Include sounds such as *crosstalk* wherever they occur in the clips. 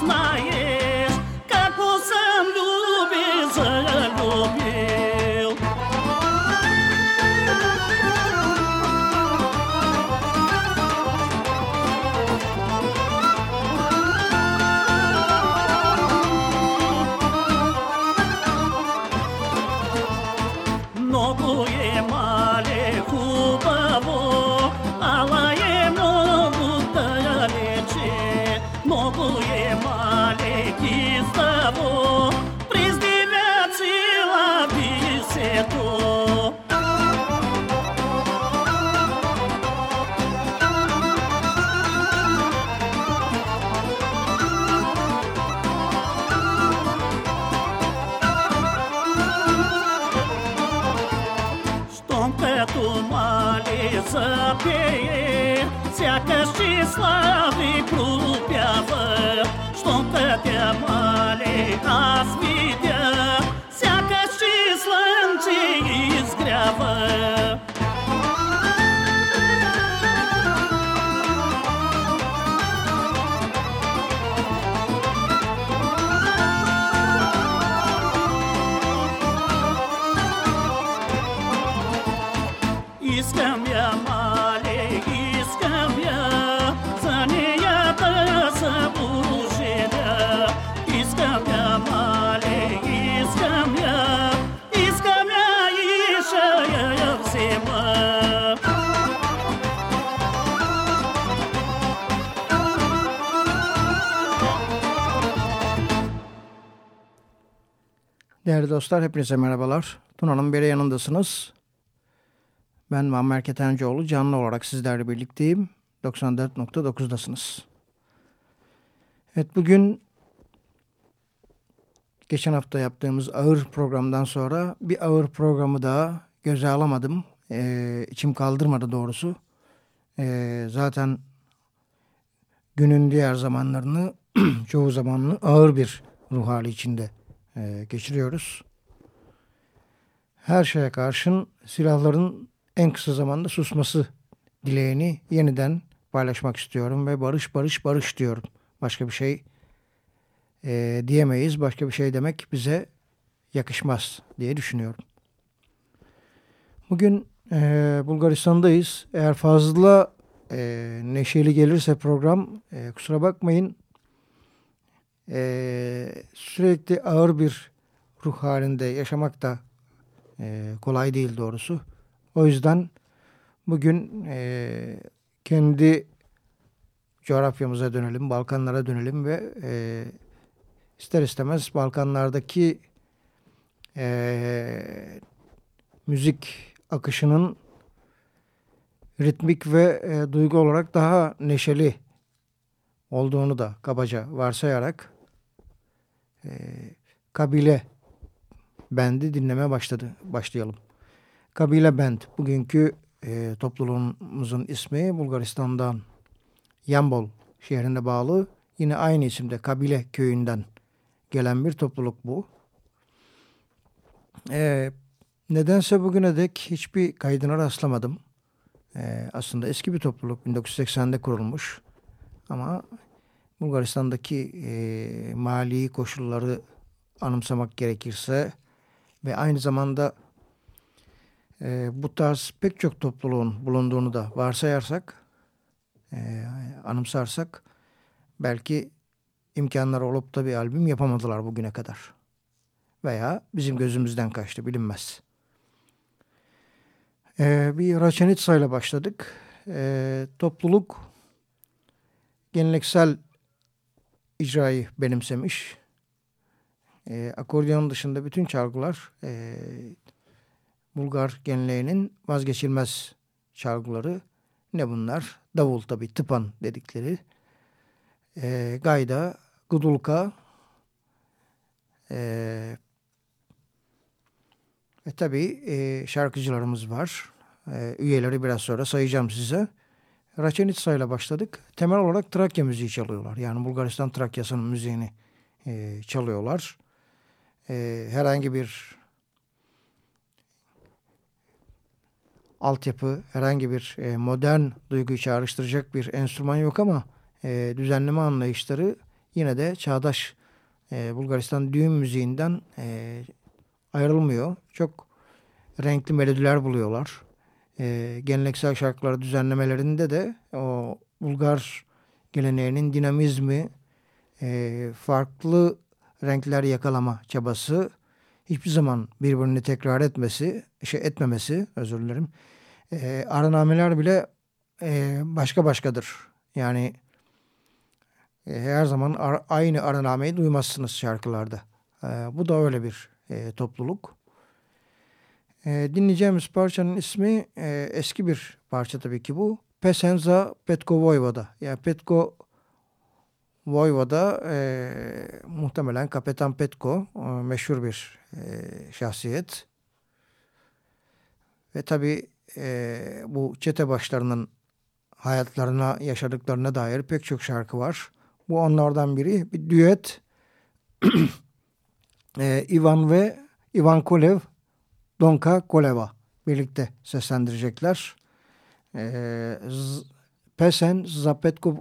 smile. слави пропява, що-то те мали, аз видя, сякаш и слънце изгрява. Değerli dostlar hepinize merhabalar. Tuna'nın beri yanındasınız. Ben Muammer Ketencoğlu. Canlı olarak sizlerle birlikteyim. 94.9'dasınız. Evet bugün geçen hafta yaptığımız ağır programdan sonra bir ağır programı daha göze alamadım. Ee, içim kaldırmadı doğrusu. Ee, zaten günün diğer zamanlarını *clears throat* çoğu zamanını ağır bir ruh hali içinde e, geçiriyoruz. Her şeye karşın silahların en kısa zamanda susması dileğini yeniden paylaşmak istiyorum ve barış barış barış diyorum. Başka bir şey e, diyemeyiz. Başka bir şey demek bize yakışmaz diye düşünüyorum. Bugün e, Bulgaristan'dayız. Eğer fazla e, neşeli gelirse program e, kusura bakmayın e, sürekli ağır bir ruh halinde yaşamak da e, kolay değil doğrusu. O yüzden bugün e, kendi coğrafyamıza dönelim, Balkanlara dönelim ve e, ister istemez Balkanlardaki e, müzik akışının ritmik ve e, duygu olarak daha neşeli olduğunu da kabaca varsayarak e, kabile bendi dinleme başladı başlayalım. Kabile Band bugünkü e, topluluğumuzun ismi Bulgaristan'dan Yambol şehrinde bağlı yine aynı isimde Kabile köyünden gelen bir topluluk bu. E, nedense bugüne dek hiçbir kaydına rastlamadım. E, aslında eski bir topluluk 1980'de kurulmuş ama Bulgaristan'daki e, mali koşulları anımsamak gerekirse ve aynı zamanda e, bu tarz pek çok topluluğun bulunduğunu da varsayarsak, e, anımsarsak belki imkanları olup da bir albüm yapamadılar bugüne kadar. Veya bizim gözümüzden kaçtı bilinmez. E, bir Raçenitsa ile başladık. E, topluluk geleneksel icrayı benimsemiş. E, akordeon dışında bütün çalgılar e, Bulgar genleğinin vazgeçilmez çalgıları. Ne bunlar? Davul tabi tıpan dedikleri. E, gayda, gudulka, e, e tabi e, şarkıcılarımız var. E, üyeleri biraz sonra sayacağım size. Raçenitsa ile başladık. Temel olarak Trakya müziği çalıyorlar. Yani Bulgaristan Trakya'sının müziğini e, çalıyorlar. E, herhangi bir altyapı, herhangi bir e, modern duyguyu çağrıştıracak bir enstrüman yok ama e, düzenleme anlayışları yine de çağdaş e, Bulgaristan düğün müziğinden e, ayrılmıyor. Çok renkli melodiler buluyorlar. E, geleneksel şarkıları düzenlemelerinde de o Bulgar geleneğinin dinamizmi, e, farklı renkler yakalama çabası hiçbir zaman birbirini tekrar etmesi, şey etmemesi, özür dilerim. E, aranameler bile e, başka başkadır. Yani e, her zaman ar aynı aranameyi duymazsınız şarkılarda. E, bu da öyle bir e, topluluk. E, dinleyeceğimiz parçanın ismi e, eski bir parça tabii ki bu. Pesenza Petko Voyvoda. Yani Petko Voyvoda e, muhtemelen Kapetan Petko e, meşhur bir e, şahsiyet. Ve tabii e, bu çete başlarının hayatlarına, yaşadıklarına dair pek çok şarkı var. Bu onlardan biri. Bir düet *clears throat* e, Ivan ve Ivan Kolev, Donka Koleva birlikte seslendirecekler. E, Pesen Zapetko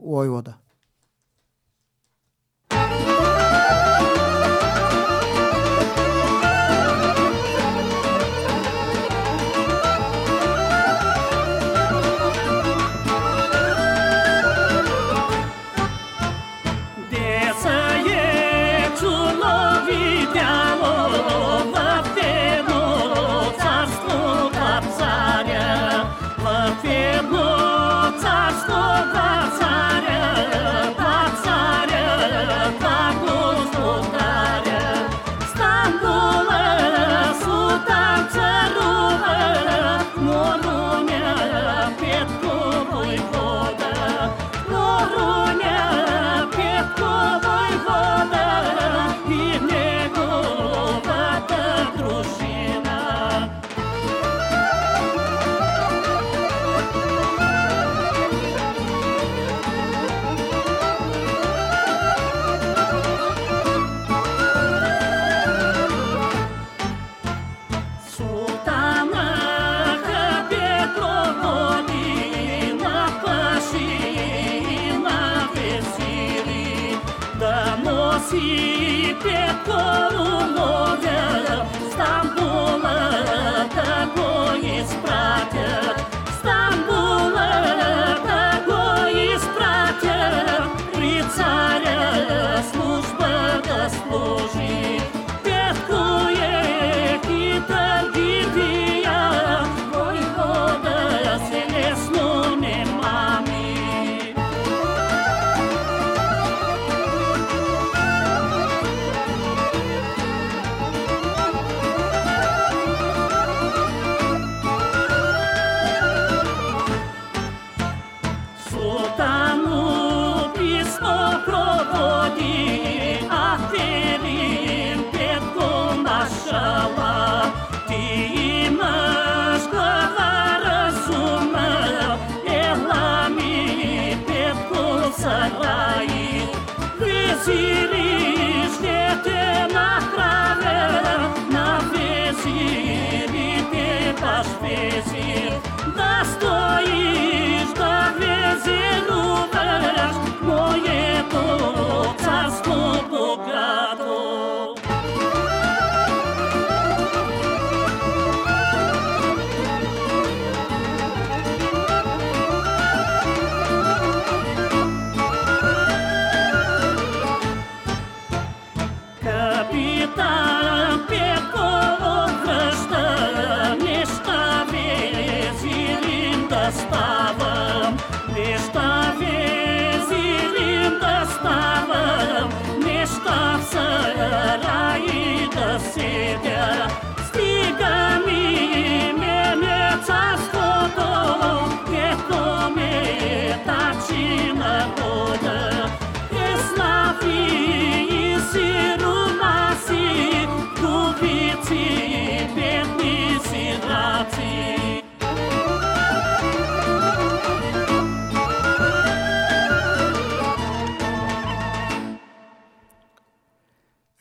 Voyvoda.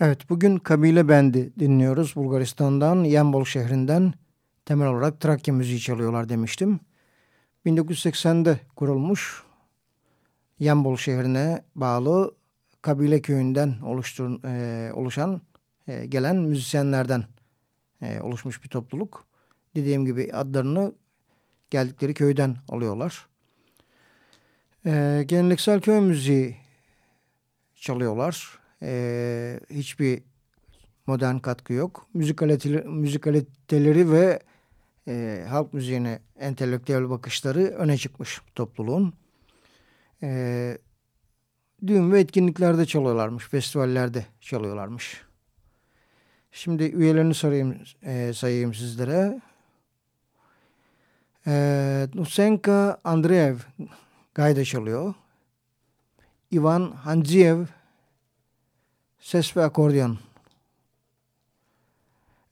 Evet bugün Kabile Bendi dinliyoruz. Bulgaristan'dan Yambol şehrinden temel olarak Trakya müziği çalıyorlar demiştim. 1980'de kurulmuş Yambol şehrine bağlı Kabile köyünden oluştur, e, oluşan e, gelen müzisyenlerden e, oluşmuş bir topluluk. Dediğim gibi adlarını geldikleri köyden alıyorlar. E, geleneksel köy müziği çalıyorlar e, hiçbir modern katkı yok. Müzikaliteleri, müzikaliteleri ve e, halk müziğine entelektüel bakışları öne çıkmış topluluğun. E, düğün ve etkinliklerde çalıyorlarmış, festivallerde çalıyorlarmış. Şimdi üyelerini sorayım, e, sayayım sizlere. E, Nusenka Andreev gayda çalıyor. Ivan Hanziev ses ve akordeon.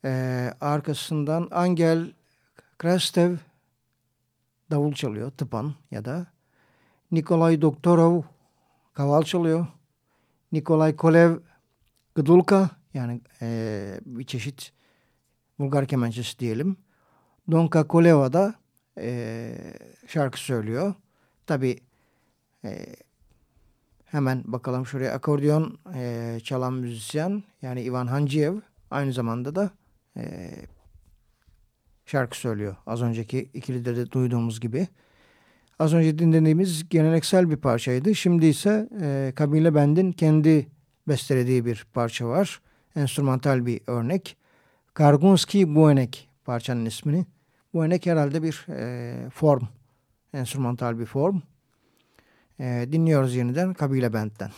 Ee, arkasından Angel Krastev davul çalıyor, tıpan ya da Nikolay Doktorov kaval çalıyor. Nikolay Kolev gıdulka yani e, bir çeşit Bulgar kemençesi diyelim. Donka Koleva da e, şarkı söylüyor. Tabi e, Hemen bakalım şuraya akordeon e, çalan müzisyen yani Ivan Hanciev aynı zamanda da e, şarkı söylüyor. Az önceki ikilide de duyduğumuz gibi. Az önce dinlediğimiz geleneksel bir parçaydı. Şimdi ise e, Kabile Bend'in kendi bestelediği bir parça var. Enstrümantal bir örnek. Kargunski Buenek parçanın ismini. Buenek herhalde bir e, form. Enstrümantal bir form. E, dinliyoruz yeniden Kabile Band'den.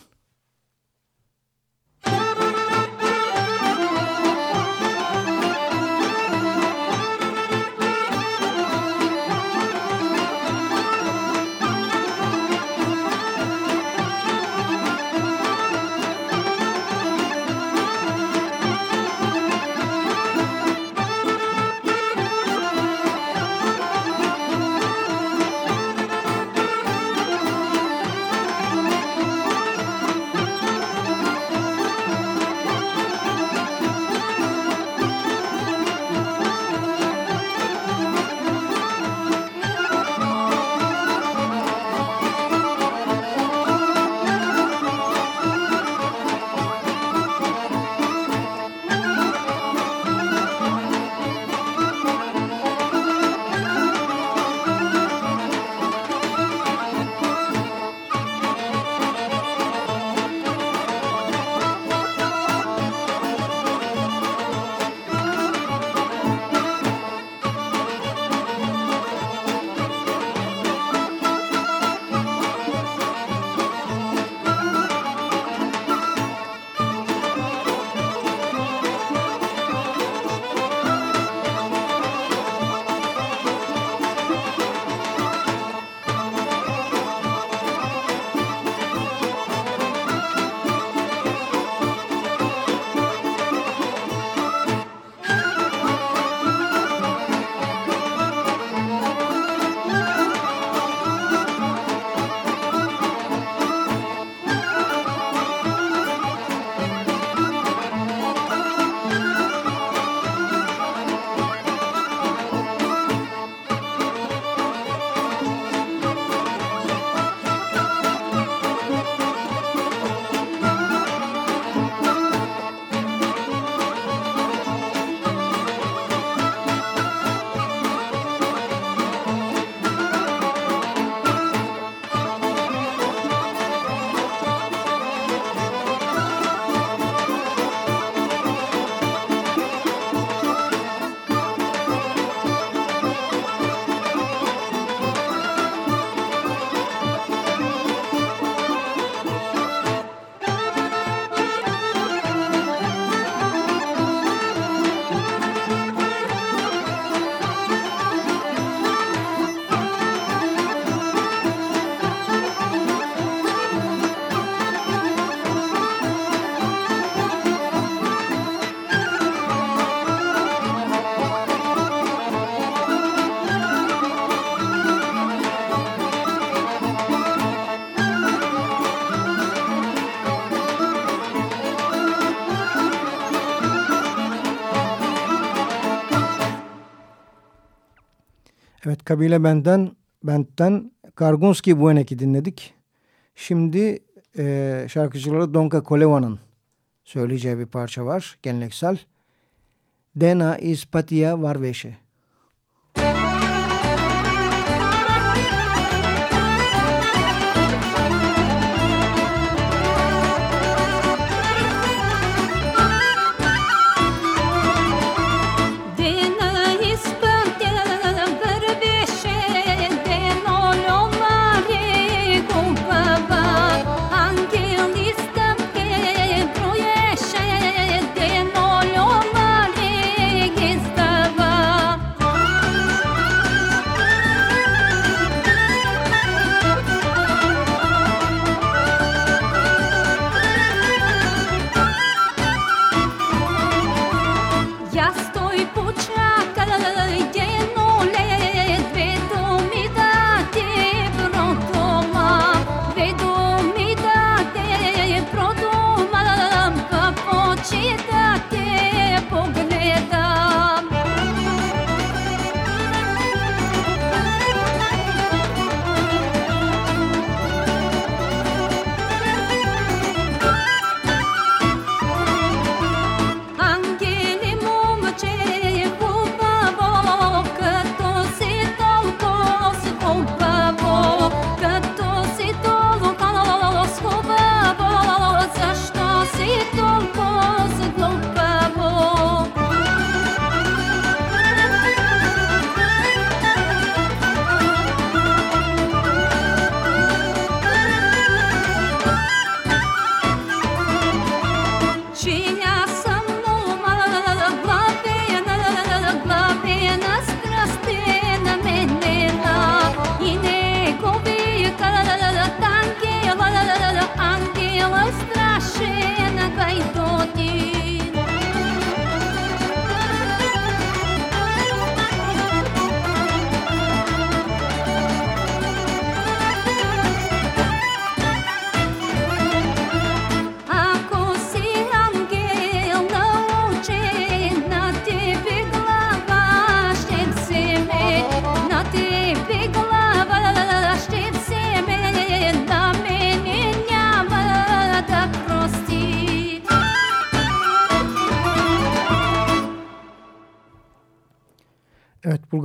Kabile benden benden Kargunski Buenek'i dinledik. Şimdi e, şarkıcıları Donka Koleva'nın söyleyeceği bir parça var geleneksel. Dena is Patia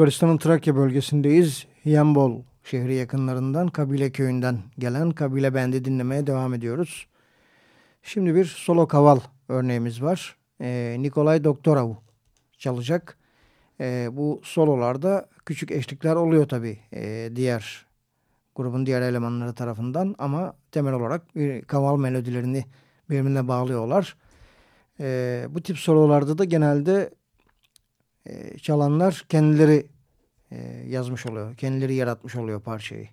Bulgaristan'ın Trakya bölgesindeyiz. Yambol şehri yakınlarından Kabile köyünden gelen Kabile Bendi dinlemeye devam ediyoruz. Şimdi bir solo kaval örneğimiz var. Ee, Nikolay Doktorov çalacak. Ee, bu sololarda küçük eşlikler oluyor tabii ee, diğer grubun diğer elemanları tarafından ama temel olarak bir kaval melodilerini birbirine bağlıyorlar. Ee, bu tip sololarda da genelde e, çalanlar kendileri e, yazmış oluyor. Kendileri yaratmış oluyor parçayı.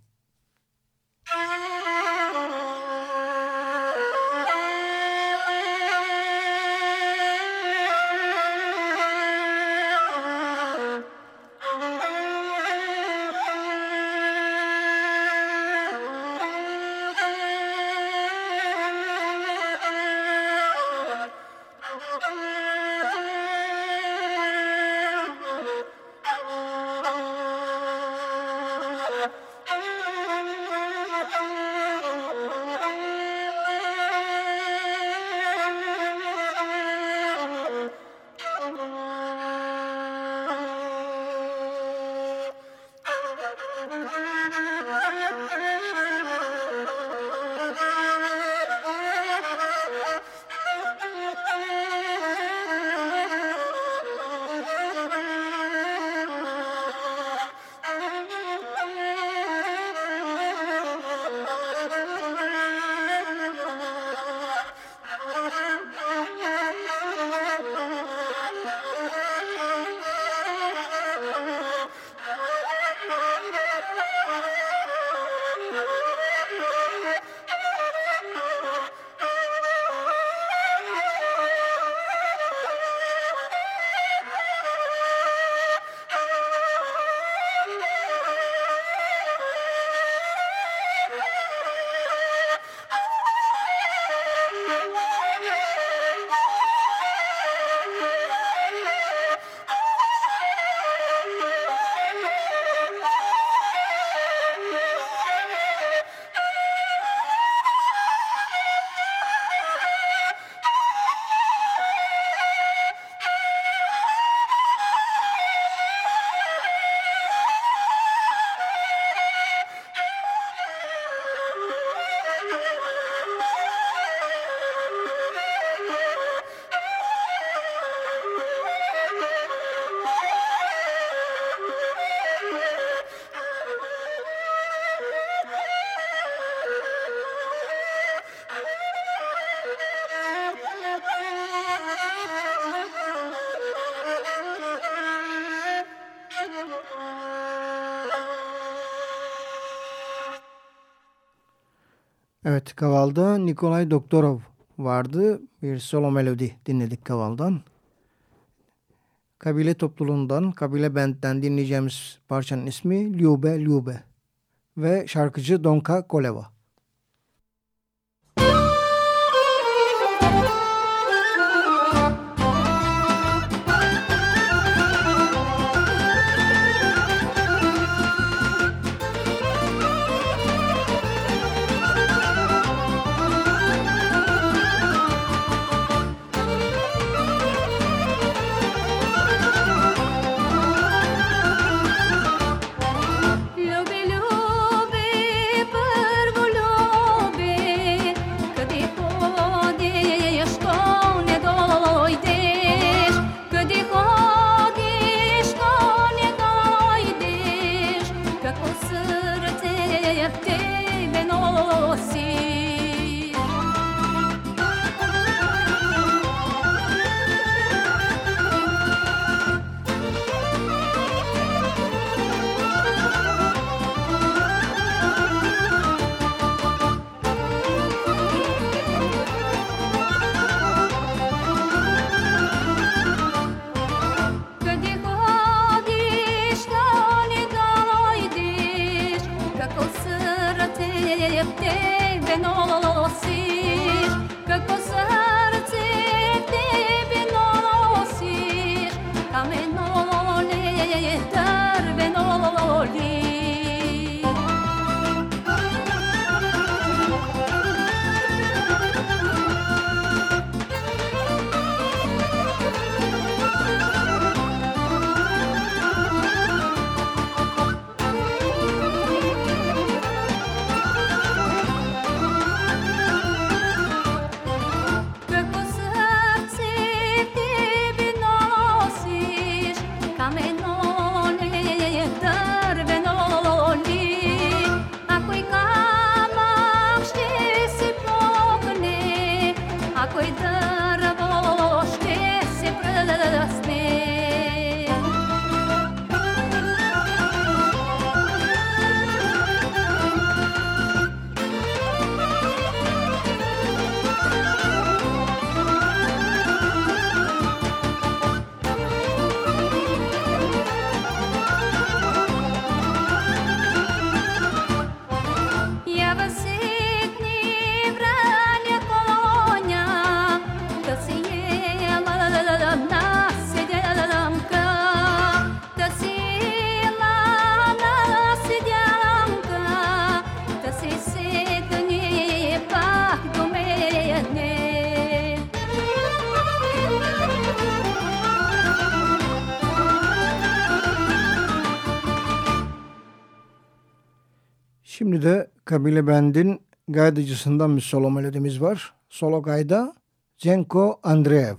Evet Kaval'da Nikolay Doktorov vardı. Bir solo melodi dinledik Kaval'dan. Kabile topluluğundan, kabile bendden dinleyeceğimiz parçanın ismi Lyube Lyube ve şarkıcı Donka Koleva. De Kabile Bend'in gaydıcısından bir solo melodimiz var. Solo gayda Zenko Andreev.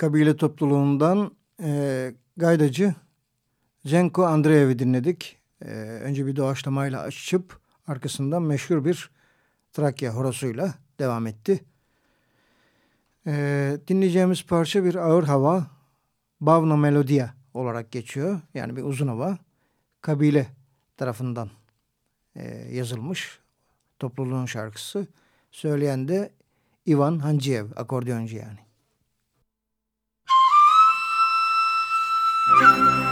Kabile topluluğundan e, gaydacı Zenko Andreev'i dinledik. E, önce bir doğaçlamayla açıp arkasından meşhur bir Trakya horosuyla devam etti. E, dinleyeceğimiz parça bir ağır hava, Bavna Melodia olarak geçiyor. Yani bir uzun hava. Kabile tarafından e, yazılmış topluluğun şarkısı. Söyleyen de Ivan Hanciev, akordeoncu yani. Thank you.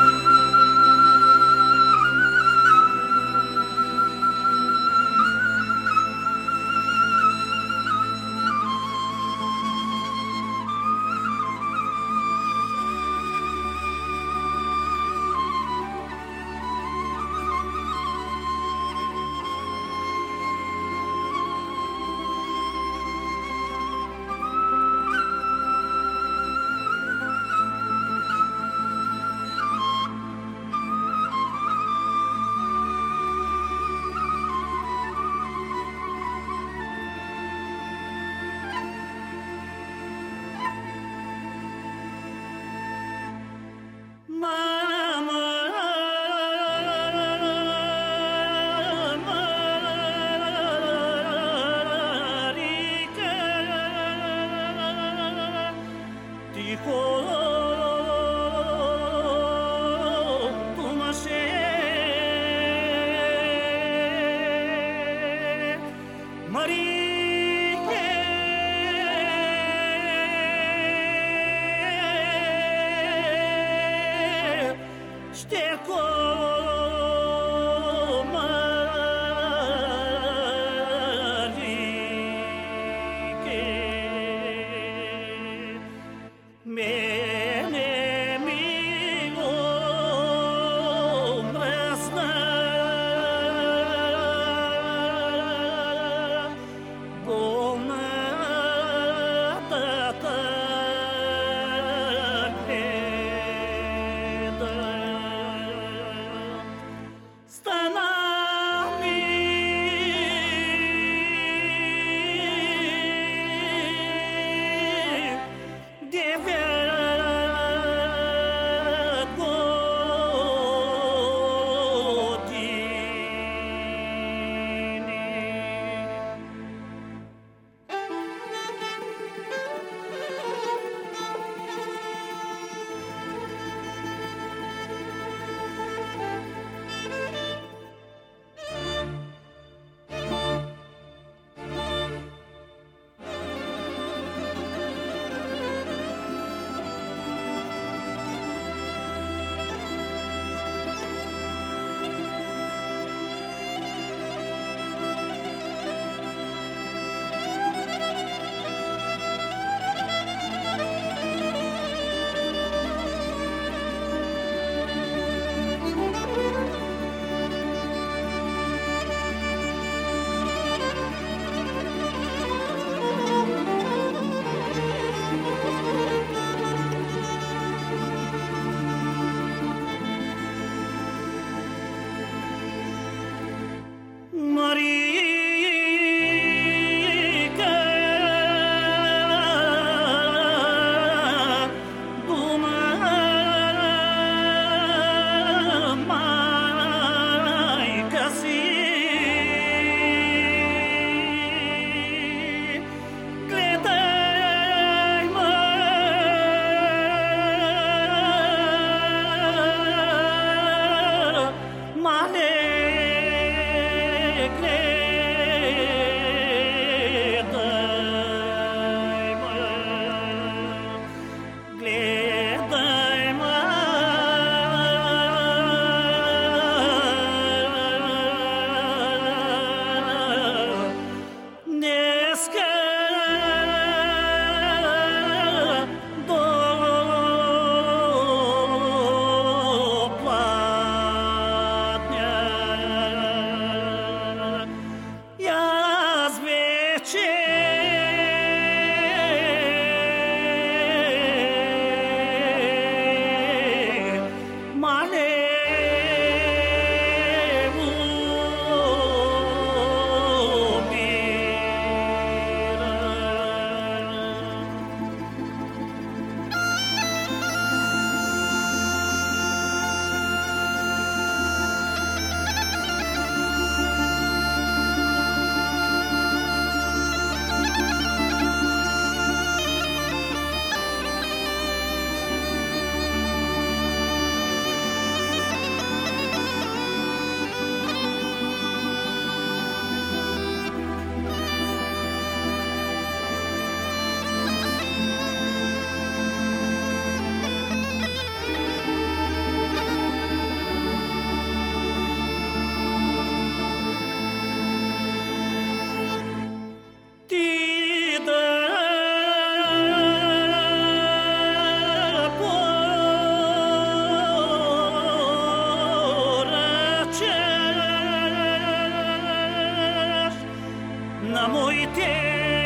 置いて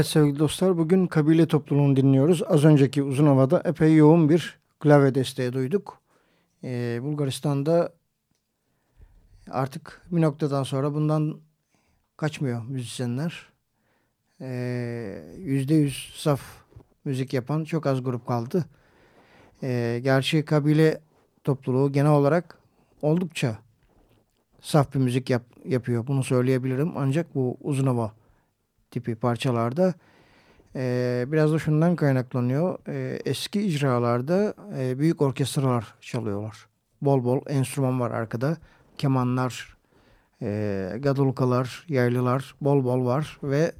Evet sevgili dostlar bugün kabile topluluğunu dinliyoruz. Az önceki uzun havada epey yoğun bir klavye desteği duyduk. Ee, Bulgaristan'da artık bir noktadan sonra bundan kaçmıyor müzisyenler. Ee, yüzde yüz saf müzik yapan çok az grup kaldı. Ee, gerçi kabile topluluğu genel olarak oldukça saf bir müzik yap, yapıyor. Bunu söyleyebilirim. Ancak bu uzun hava tipi parçalarda e, biraz da şundan kaynaklanıyor. E, eski icralarda e, büyük orkestralar çalıyorlar. Bol bol enstrüman var arkada. Kemanlar, e, gadulkalar, yaylılar bol bol var ve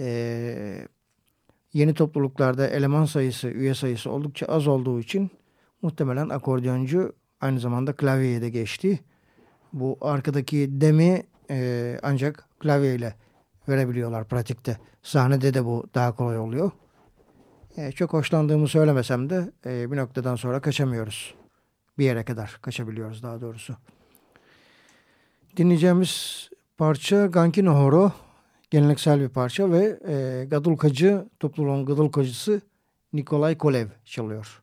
e, yeni topluluklarda eleman sayısı, üye sayısı oldukça az olduğu için muhtemelen akordeoncu aynı zamanda klavyeye de geçti. Bu arkadaki demi e, ancak klavyeyle verebiliyorlar pratikte. Sahnede de bu daha kolay oluyor. E, çok hoşlandığımı söylemesem de e, bir noktadan sonra kaçamıyoruz. Bir yere kadar kaçabiliyoruz daha doğrusu. Dinleyeceğimiz parça Gankino Horo geleneksel bir parça ve e, gadulkacı topluluğun gadulkacısı Nikolay Kolev çalıyor.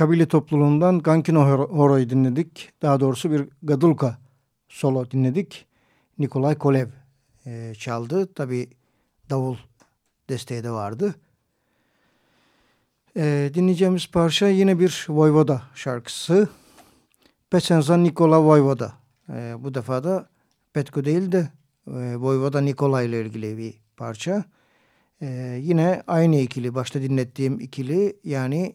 Kabile topluluğundan Gankino Horo'yu dinledik. Daha doğrusu bir Gadulka solo dinledik. Nikolay Kolev e, çaldı. Tabi davul desteği de vardı. E, dinleyeceğimiz parça yine bir Voyvoda şarkısı. Pesenza Nikola Voyvoda. E, bu defa da Petko değil de e, Voyvoda Nikola ile ilgili bir parça. E, yine aynı ikili, başta dinlettiğim ikili yani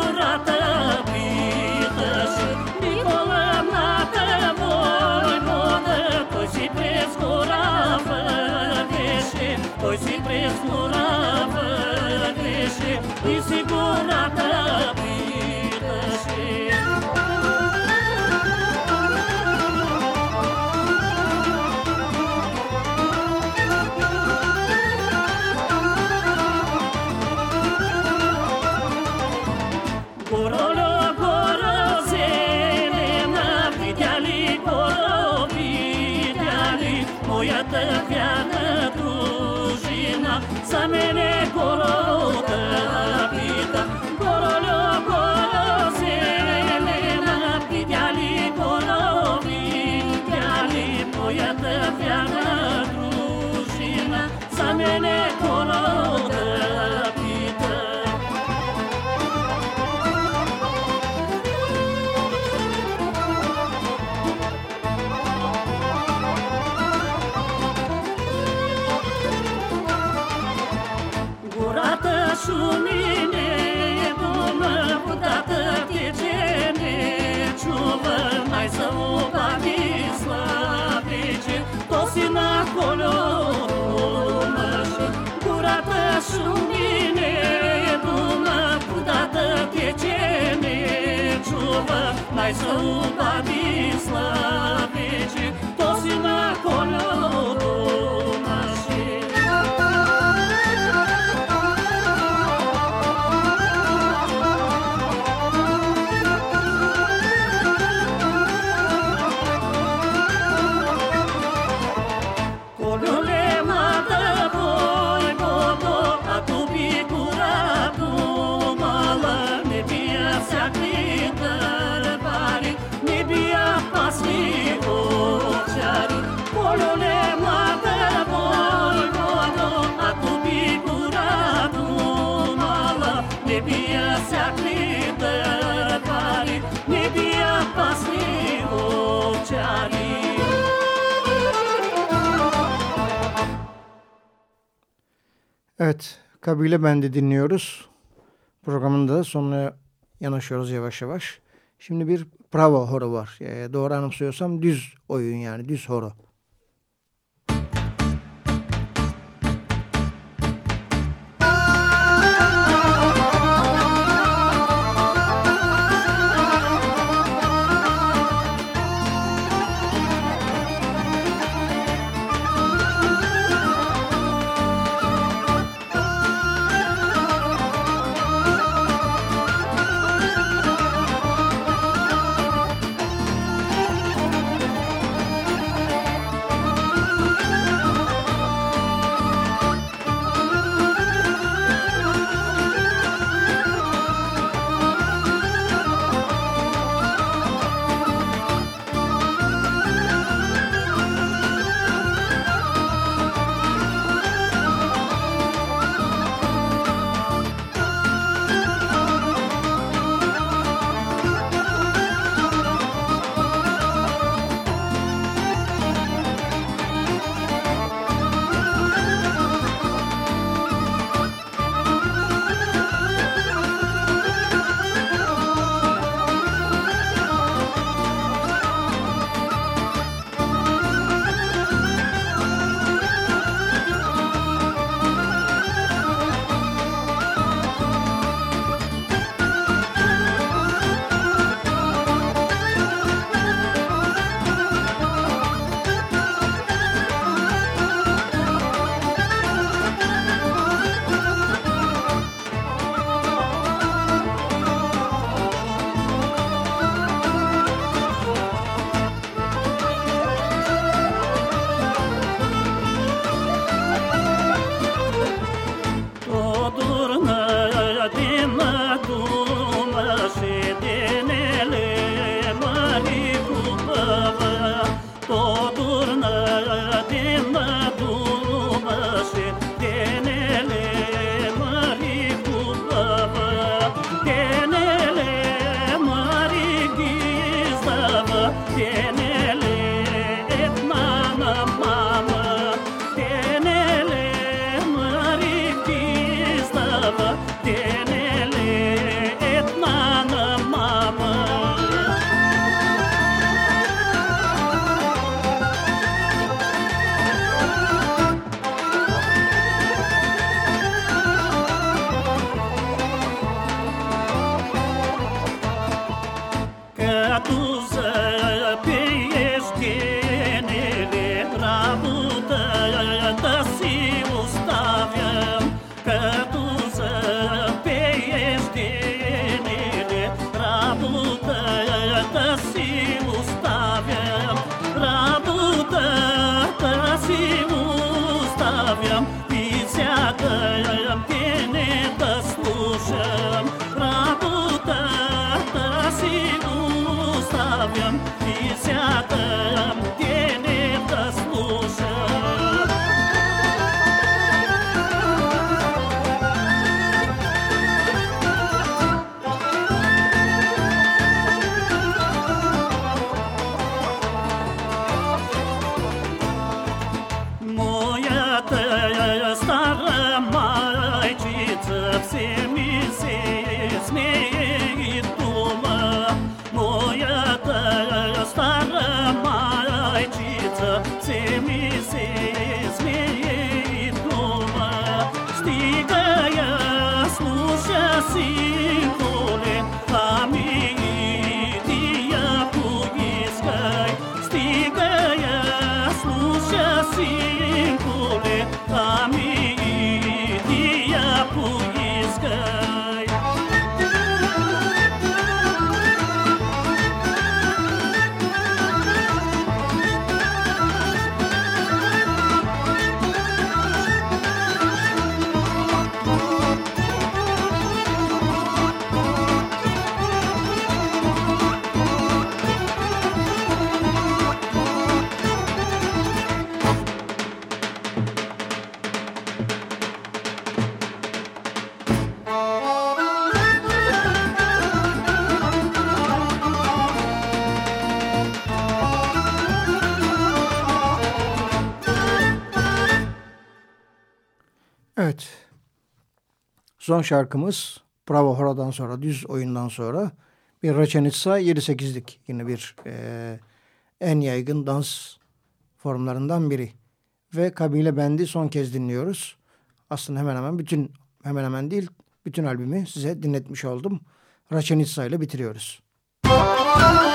pois se pressurava a creche e segura Mai sub abis slav. Evet, Kabile Bendi dinliyoruz. Programın da sonuna yanaşıyoruz yavaş yavaş. Şimdi bir pravo horo var. E, doğru anımsıyorsam düz oyun yani düz horo. 你下个月让别 Son şarkımız Bravo Hora'dan sonra, düz oyundan sonra bir Reçenitsa 7-8'lik yine bir e, en yaygın dans formlarından biri. Ve Kabile Bendi son kez dinliyoruz. Aslında hemen hemen bütün, hemen hemen değil, bütün albümü size dinletmiş oldum. Reçenitsa ile bitiriyoruz. Müzik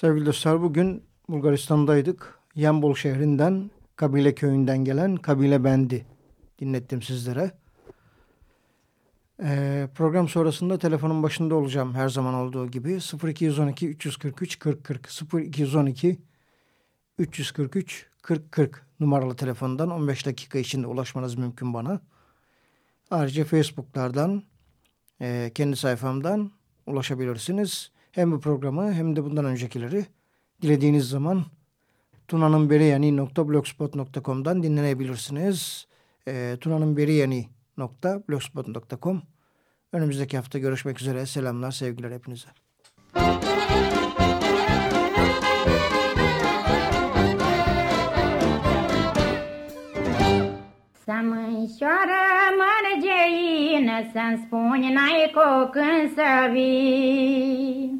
Sevgili dostlar bugün Bulgaristan'daydık. Yambol şehrinden, Kabile köyünden gelen Kabile Bendi dinlettim sizlere. Ee, program sonrasında telefonun başında olacağım her zaman olduğu gibi. 0212 343 40 40 0212 343 40 40 numaralı telefondan 15 dakika içinde ulaşmanız mümkün bana. Ayrıca Facebook'lardan, e, kendi sayfamdan ulaşabilirsiniz. Hem bu programı hem de bundan öncekileri dilediğiniz zaman tunanınberiyani.blogspot.com'dan dinleyebilirsiniz. E, tunanınberiyani.blogspot.com Önümüzdeki hafta görüşmek üzere. Selamlar, sevgiler hepinize. Mânșoară mărgeină, Să-mi spuni n-ai cu când să vii.